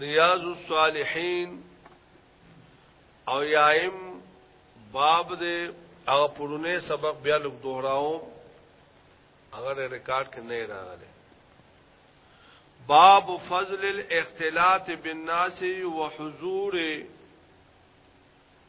ریاض الصالحین او یایم باب دې هغه پرونه سبق بیا لږ دوهراو هغه ریکارډ کې نه راغلی باب فضل الاختلاط بالناس وحضور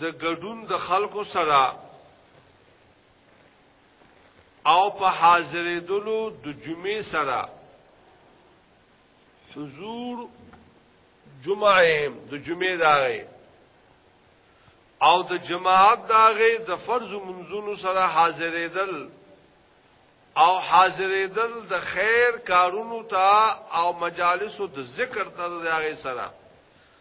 د ګډون د خلکو سره او په حاضرېدلو د جمعې سره حضور جمعهم د جمعې داغه او د جماعت داغه د فرض منځونو سره حاضرېدل او حاضرېدل د خیر کارونو ته او مجالسو د ذکر ته داغه سره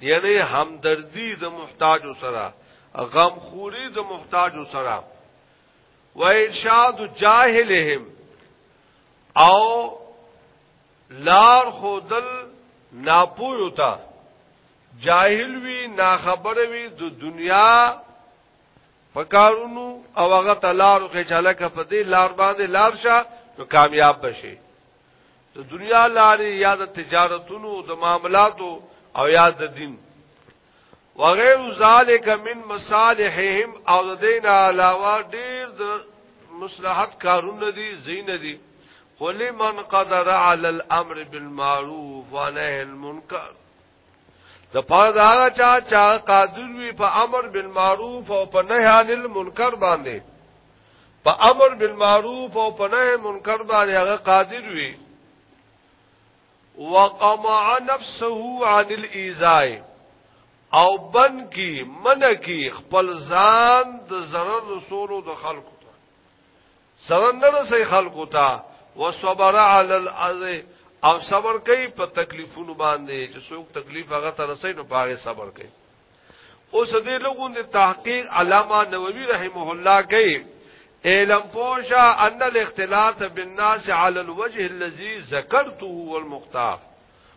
یعنی همدردی د محتاج سره غم خوری د محتاج سره و ارشاد جاهلهم او لار خودل ناپویو تا جاهل وی ناخبر وی د دنیا پکارونو او هغه تلارو کې چاله کپدې لار باندې لار شه نو کامیاب بشي د دنیا لارې یا د تجارتونو د معاملاتو او یا د دین وغیر ذالک من مصالحهم او د دین علاوه ډیر د مصلحت کارونه دي زین دي قل من قدر علی الامر بالمعروف ونهی المنکر د پاره دا هغه چا چا قادر وي په امر بالمعروف او په نهي عن المنکر باندې په امر بالمعروف او په نهي منکر باندې هغه قادر وي وقمع نفسه عن الايذاء او بن کی من کی خپل ځان د zarar رسولو د خلقو سره نه رسي خلکو ته وصبر علی الاذى او صبر کوي په تکلیفونو باندې چې څوک تکلیف هغه ته رسي نو پاره صبر کوي اوس دې لوګون د تحقیق علامه نووي رحمه الله کوي علم پوشا ان الاختلاط بالناس على الوجه الذي ذكرته والمختار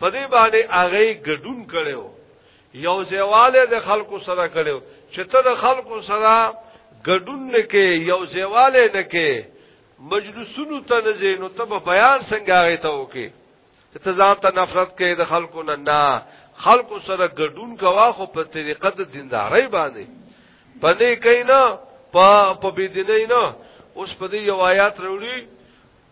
په دې باندې هغه ګډون کړو یو ځواله د خلکو سره کړو چې ته د خلکو سره ګډون نکې یو ځواله نکې مجلسونو ته نه زینو ته به بیان څنګه غي ته وکې چې ته ځان ته نفرت کې د خلکو نه نه خلکو سره ګډون کوا خو په طریقه د دیندارۍ باندې پنه کینا په په بيدینه نه اوس په دې یو آیات وروړي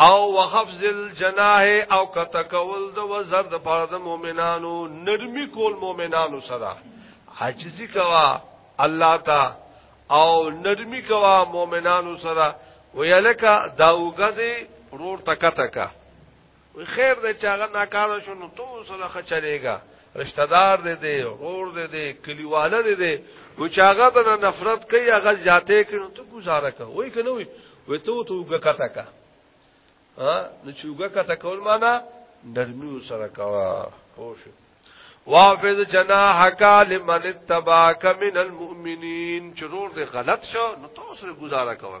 او وخفض الجناح او کتکول د وزر د پاره د مؤمنانو نرمي کول مؤمنانو سره عاجزي کوا الله تا او نرمي کوا مؤمنانو سره ویلکه داوګه دې رور تکا تکا وی خیر دې چې هغه ناکاره شو نو تو سره خچرېګا رشتہ دار دې دې غور دې دې کلیواله دې دې و چې هغه د نفرت کوي هغه ذاته کوي نو ته گزاره کوي وای کنه وي وې ته تو وګکتا کا ها نو چې وګکتا کول معنا نرمي سره کوا خوش وافذ جناحك لمن اتبعك من المؤمنين چرور دې غلط شو نو تو سره گزاره کوي